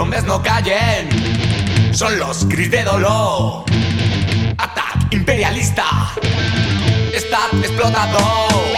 Los bombes no callen, son los cris de dolor. Ataque imperialista, Estad explotador.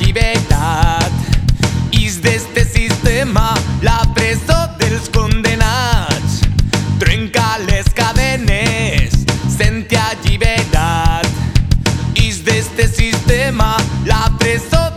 llibertat Ix d'este sistema la presó dels condenats Trenca les cadenes, senti alliberat Ix d'este sistema la presó